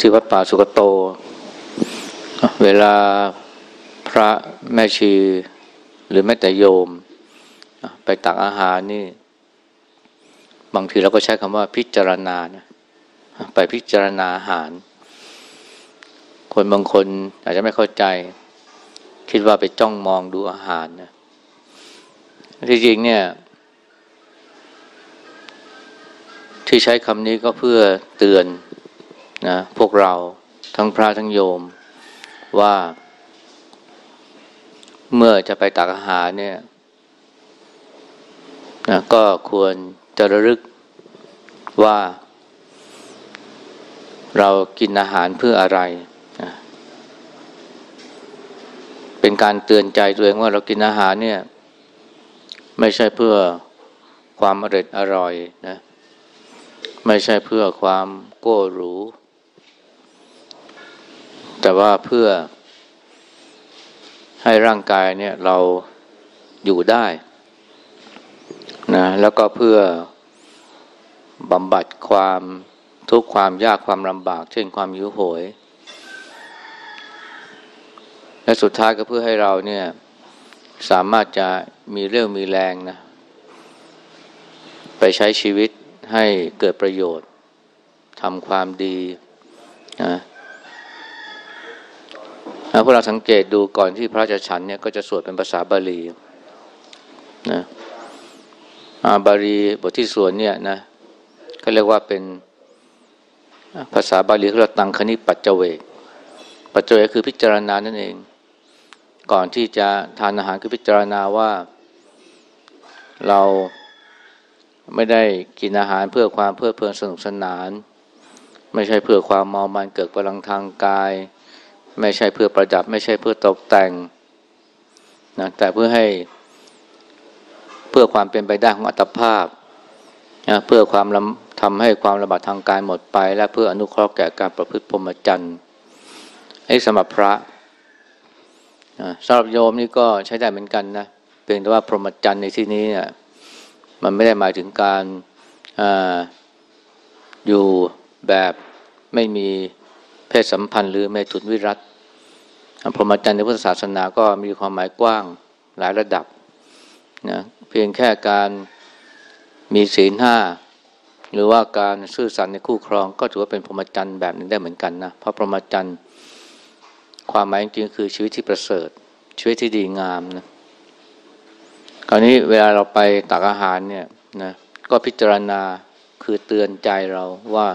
ที่วัดป่าสุกโต เวลาพระแม่ชี หรือแม้แต่โยม ไปตักอาหารนี่ บางทีเราก็ใช้คำว่าพิจารณานะไปพิจารณาอาหาร คนบางคนอาจจะไม่เข้าใจ คิดว่าไปจ้องมองดูอาหารนะที่จริงเนี่ย ที่ใช้คำนี้ก็เพื่อเตือน นะพวกเราทั้งพระทั้งโยมว่า เมื่อจะไปตักอาหารเนี่ยนะก็ควรจะระลึกว่า เรากินอาหารเพื่ออะไรนะเป็นการเตือนใจตัวเองว่าเรากินอาหารเนี่ย ไม่ใช่เพื่อความอร่อยอร่อยนะ ไม่ใช่เพื่อความโก้หรู แต่ว่าเพื่อให้ร่างกายเนี่ยเราอยู่ได้นะแล้วก็เพื่อบำบัดความทุกข์ความยากความลำบาก เช่นความหิวโหย และสุดท้ายก็เพื่อให้เราเนี่ยสามารถจะมีเรื่องมีแรงนะไปใช้ชีวิตให้เกิดประโยชน์ทำความดีนะ พวกเราสังเกตดูก่อนที่พระจะฉันเนี่ยก็จะสวดเป็นภาษาบาลีนะบาลีบทที่สวดเนี่ยนะก็เรียกว่าเป็นภาษาบาลีเขาเรียกตังคณิปัจเจเวกปัจเจเวกคือพิจารณานั่นเอง ก่อนที่จะทานอาหารคือพิจารณาว่า เราไม่ได้กินอาหารเพื่อความเพื่อเพลินสนุกสนาน ไม่ใช่เพื่อความเมามันเกิดพลังทางกาย ไม่ใช่เพื่อประดับ ไม่ใช่เพื่อตกแต่งนะแต่เพื่อให้เพื่อความเป็นไปได้ของอัตภาพนะเพื่อความทำให้ความระบาดทางกายหมดไป และเพื่ออนุเคราะห์แก่การประพฤติพรหมจรรย์ไอ้สำหรับพระสำหรับโยมนี่ก็ใช้ได้เหมือนกันนะเพียงแต่ว่าพรหมจรรย์ในที่นี้เนี่ยมันไม่ได้หมายถึงการออยู่แบบไม่มีเพศสัมพันธ์หรือเมตุนวิรัต พรหมจรรย์ในพุทธศาสนาก็มีความหมายกว้างหลายระดับนะเพียงแค่การมีศีลห้าหรือว่าการซื่อสัตย์ในคู่ครอง ก็ถือว่าเป็นพรหมจรรย์แบบนึงได้เหมือนกันนะเพราะพรหมจรรย์ความหมายจริงคือชีวิตที่ประเสริฐ ชีวิตที่ดีงามนะคราวนี้เวลาเราไปตักอาหารเนี่ยนะก็พิจารณาคือเตือนใจเราว่า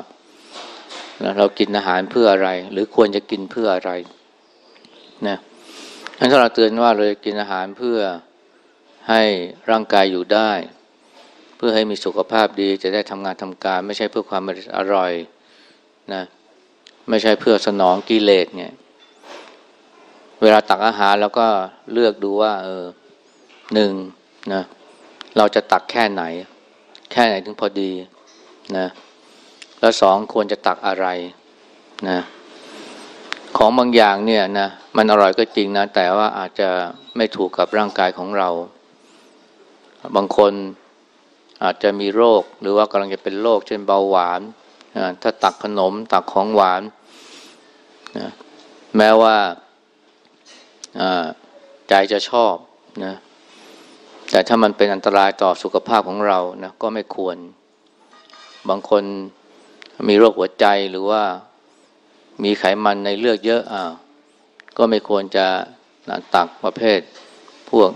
เรากินอาหารเพื่ออะไร หรือควรจะกินเพื่ออะไร นะท่านก็เราเตือนว่าเราจะกินอาหารเพื่อให้ร่างกายอยู่ได้ เพื่อให้มีสุขภาพดีจะได้ทำงานทำการ ไม่ใช่เพื่อความอร่อยนะไม่ใช่เพื่อสนองกิเลสเนี่ย เวลาตักอาหารแล้วก็เลือกดูว่า เออหนึ่งนะเราจะตักแค่ไหน แค่ไหนถึงพอดีนะแล้วสองควรจะตักอะไรนะ ของบางอย่างเนี่ยนะมันอร่อยก็จริงนะ แต่ว่าอาจจะไม่ถูกกับร่างกายของเรา บางคนอาจจะมีโรคหรือว่ากำลังจะเป็นโรคเช่นเบาหวานถ้าตักขนมตักของหวานนะแม้ว่าใจจะชอบนะแต่ถ้ามันเป็นอันตรายต่อสุขภาพของเรานะก็ไม่ควร บางคนมีโรคหัวใจหรือว่า มีไขมันในเลือดเยอะอ่าก็ไม่ควรจะตักประเภท พวก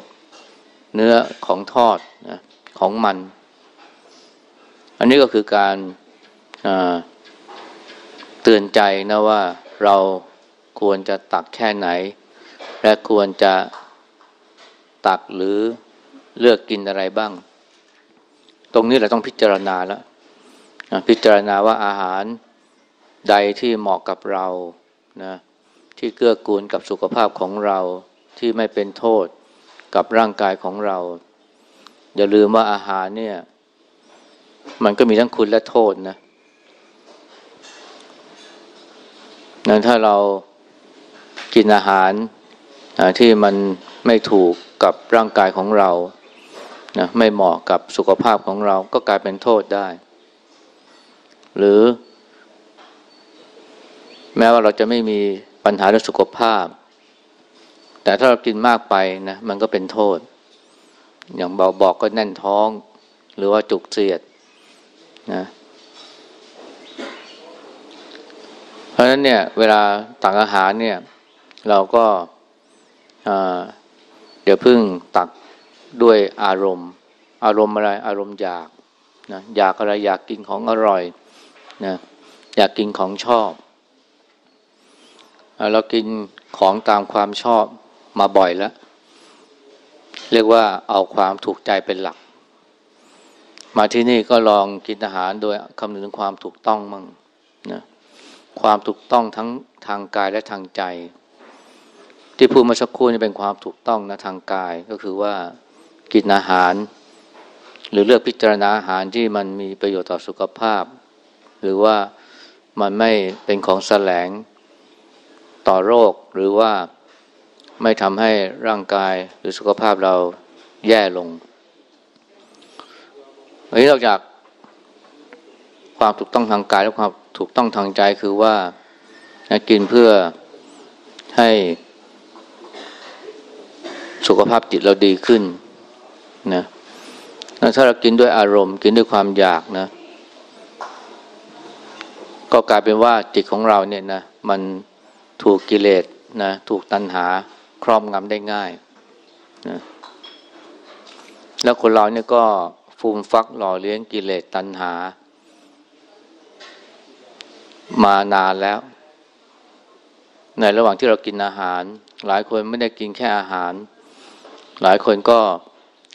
เนื้อของทอดนะของมัน อันนี้ก็คือการเตือนใจนะว่าเราควรจะตักแค่ไหน และควรจะตักหรือเลือกกินอะไรบ้าง ตรงนี้เราต้องพิจารณาแล้วพิจารณาว่าอาหาร ใดที่เหมาะกับเรานะที่เกื้อกูลกับสุขภาพของเราที่ไม่เป็นโทษกับร่างกายของเรา อย่าลืมว่าอาหารเนี่ย มันก็มีทั้งคุณและโทษนะนั้นถ้าเรากินอาหารที่มันไม่ถูกกับร่างกายของเรานะไม่เหมาะกับสุขภาพของเราก็กลายเป็นโทษได้ หรือ แม้ว่าเราจะไม่มีปัญหาเรื่องสุขภาพ แต่ถ้าเรากินมากไปนะมันก็เป็นโทษ อย่างเบาบอกก็แน่นท้อง หรือว่าจุกเสียดนะเพราะฉะนั้นเนี่ยเวลาตักอาหารเนี่ยเราก็เดี๋ยวพึ่งตักด้วยอารมณ์ อารมณ์อะไรอารมณ์อยากนะอยากอะไรอยากกินของอร่อยนะอยากกินของชอบ เรากินของตามความชอบมาบ่อยแล้ว เรียกว่าเอาความถูกใจเป็นหลัก มาที่นี่ก็ลองกินอาหารโดยคำนึงถึงความถูกต้องมั่งนะความถูกต้องทั้งทางกายและทางใจ ที่พูดมาสักครู่นี่เป็นความถูกต้องนะทางกายก็คือว่ากินอาหาร หรือเลือกพิจารณาอาหารที่มันมีประโยชน์ต่อสุขภาพ หรือว่ามันไม่เป็นของแสลง ต่อโรคหรือว่าไม่ทำให้ร่างกายหรือสุขภาพเราแย่ลงอันนี้นอกจากความถูกต้องทางกายและความถูกต้องทางใจคือว่ากินเพื่อให้สุขภาพจิตเราดีขึ้นนะถ้าเรากินด้วยอารมณ์ กินด้วยความอยากนะ ก็กลายเป็นว่าจิตของเราเนี่ยนะมัน ถูกกิเลสนะถูกตัณหาครอบงำได้ง่ายนะแล้วคนเราเนี่ยก็ฟูมฟักหล่อเลี้ยงกิเลสตัณหา มานานแล้ว ในระหว่างที่เรากินอาหาร หลายคนไม่ได้กินแค่อาหาร หลายคนก็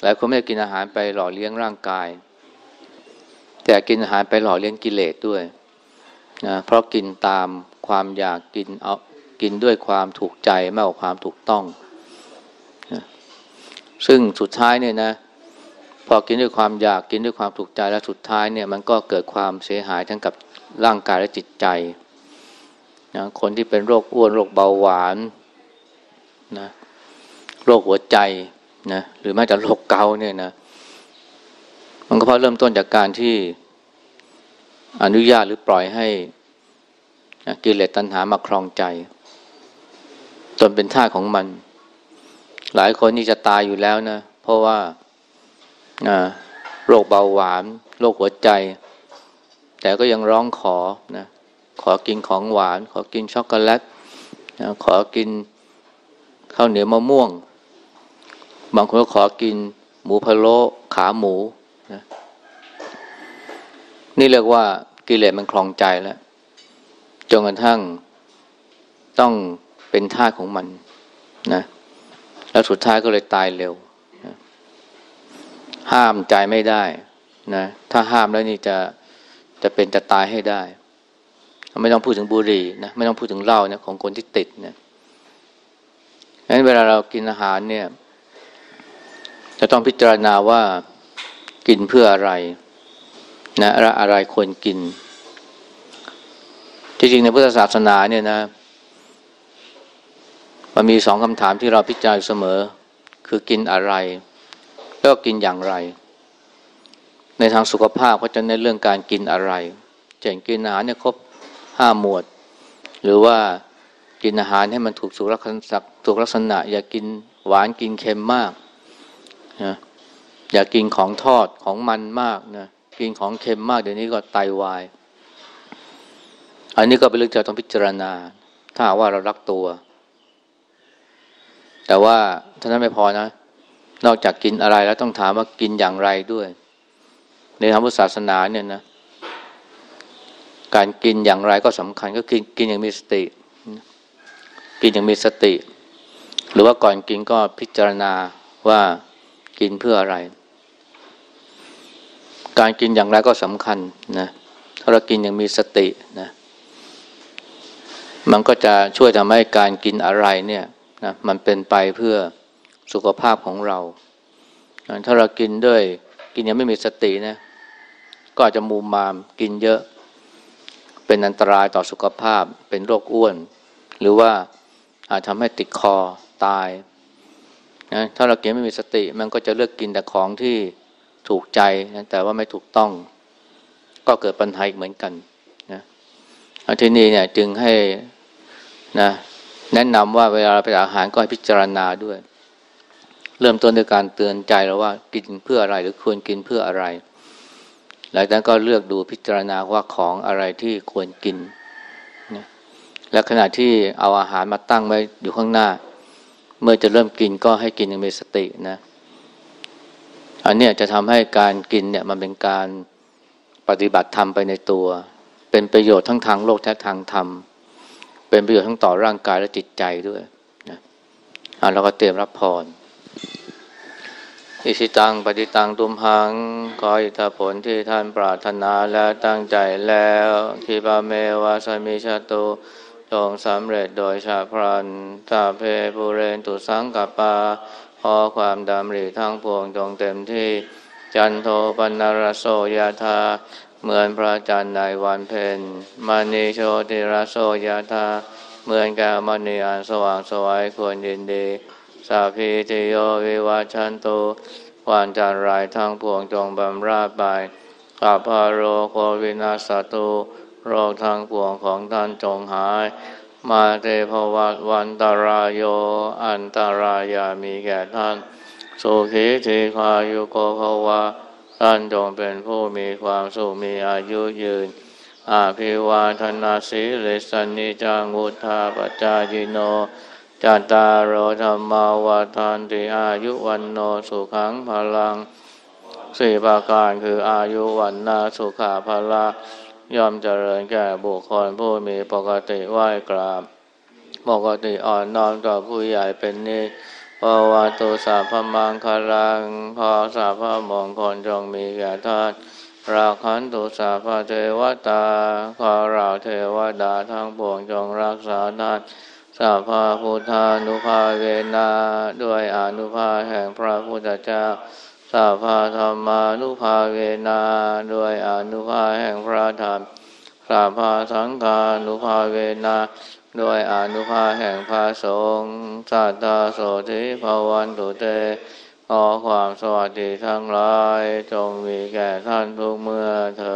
หลายคนไม่ได้กินอาหารไปหล่อเลี้ยงร่างกาย แต่กินอาหารไปหล่อเลี้ยงกิเลสด้วยนะเพราะกินตามความอยากกินเอา กินด้วยความถูกใจมากกว่าความถูกต้องนะซึ่งสุดท้ายเนี่ยนะ พอกินด้วยความอยากกินด้วยความถูกใจแล้วสุดท้ายเนี่ยมันก็เกิดความเสียหายทั้งกับร่างกายและจิตใจนะคนที่เป็นโรคอ้วนโรคเบาหวานนะโรคหัวใจนะหรือแม้แต่โรคเกาเนี่ยนะ มันก็เพราะเริ่มต้นจากการที่อนุญาตหรือปล่อยให้กิเลสตัณหามาครองใจ จนเป็นท่าของมัน หลายคนนี่จะตายอยู่แล้วนะ เพราะว่าโรคเบาหวานโรคหัวใจ แต่ก็ยังร้องขอนะขอกินของหวาน ขอกินช็อกโกแลตนะขอกินข้าวเหนียวมะม่วง บางคนก็ขอกินหมูพะโล้ขาหมูนะนี่เรียกว่ากิเลสมันคลองใจแล้วจนกระทั่งต้อง เป็นท่าของมันนะแล้วสุดท้ายก็เลยตายเร็วนะห้ามใจไม่ได้นะถ้าห้ามแล้วนี่จะจะเป็นจะตายให้ได้ ไม่ต้องพูดถึงบุหรี่นะไม่ต้องพูดถึงเหล้านะของคนที่ติดเนะงั้นเวลาเรากินอาหารเนี่ย จะต้องพิจารณาว่ากินเพื่ออะไร นะอะไรควรกิน จริงๆในพุทธศาสนาเนี่ยนะ มันมีสองคำถามที่เราพิจารณาเสมอ คือกินอะไร แล้วก็กินอย่างไร ในทางสุขภาพก็จะในเรื่องการกินอะไรเช่นกินอาหารเนี่ยครบห้าหมวด หรือว่ากินอาหารให้มันถูกสุขลักษณะถูกลักษณะ อย่ากินหวานกินเค็มมากนะอย่ากินของทอดของมันมากนะกินของเค็มมากเดี๋ยวนี้ก็ไตาวาย อันนี้ก็เป็นเรื่องที่ต้องพิจารณา ถ้าว่าเรารักตัว แต่ว่าท่านั้นไม่พอนะ นอกจากกินอะไรแล้วต้องถามว่ากินอย่างไรด้วย ในทางพุทธศาสนาเนี่ยนะ การกินอย่างไรก็สำคัญก็คือกินอย่างมีสติ กินอย่างมีสติ หรือว่าก่อนกินก็พิจารณาว่ากินเพื่ออะไร การกินอย่างไรก็สำคัญนะถ้าเรากินอย่างมีสตินะ มันก็จะช่วยทำให้การกินอะไรเนี่ย นะมันเป็นไปเพื่อสุขภาพของเรา ถ้าเรากินด้วยกินยังไม่มีสตินะ ก็อาจจะมูมามกินเยอะ เป็นอันตรายต่อสุขภาพ เป็นโรคอ้วน หรือว่าอาจทำให้ติดคอตายนะถ้าเรากินไม่มีสติ มันก็จะเลือกกินแต่ของที่ถูกใจนะแต่ว่าไม่ถูกต้อง ก็เกิดปัญหาอีกเหมือนกันนะทีนี่เนี่ยจึงให้นะ แนะนำว่าเวลาเราไปอาหารก็ให้พิจารณาด้วย เริ่มต้นด้วยการเตือนใจเราว่ากินเพื่ออะไรหรือควรกินเพื่ออะไร หลังจากนั้นก็เลือกดูพิจารณาว่าของอะไรที่ควรกินนะและขณะที่เอาอาหารมาตั้งไว้อยู่ข้างหน้า เมื่อจะเริ่มกินก็ให้กินอย่างมีสตินะอันนี้จะทำให้การกินเนี่ยมันเป็นการปฏิบัติธรรมไปในตัว เป็นประโยชน์ทั้งทางโลกและทางธรรม เป็นประโยชน์ทั้งต่อร่างกายและจิตใจด้วยนะอ่าเราก็เตรียมรับพรอิสิตังปฏิตังตุมหังขออิทธผลที่ท่านปรารถนาและตั้งใจแล้วที่บาเมวาสมิชาตุจงสำเร็จโดยชาพรันตาเพปุเรนตุสังกปาขอความดำริทั้งพวงจงเต็มที่ จันโทปนรโสยธา เหมือนพระจันทร์ในวันเพ็ญมณีโชติรโสยธาเหมือนแก้วมณีอันสว่างสวัยควรยินดีสัพพิติโยวิวัชันตุความจันไรทั้งพวงจงบำราไปข้าพาโรโควินาสตุโรคทั้งพวงของท่านจงหาย มาเทภวัตวันตารายโยอันตรายามีแก่ท่านสุขีทีคายุโกภวะ ท่านจงเป็นผู้มีความสุขมีอายุยืน อาภิวาทนาสีลิสนิจังุธาปจายิโนจัตตารโอธรรมาวาทานติอายุวันโนสุขังพลังสี่ประการคืออายุวันนาสุขาพละย่อมเจริญแก่บุคคลผู้มีปกติไหว้กราบ ปกติอ่อนน้อมต่อผู้ใหญ่เป็นนิ ปวาตุสาพมังคลังพอสาพมงคลจงมีแก่ท่านราคันตุสาพเทวตาขอเราเทวดาทั้งปวงจงรักษาท่านสัพพพุทธานุภาเวนะด้วยอนุภาแห่งพระพุทธเจ้าสัพพธรรมานุภาเวนะด้วยอนุภาแห่งพระธรรมสัพพสังฆานุภาเวนะ ด้วยอนุภาแห่งพระสงฆ์สัตตาโสธิภาวันตุเต ขอความสวัสดีทั้งหลาย จงมีแก่ท่านทุกเมื่อเธอ